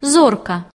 зорка.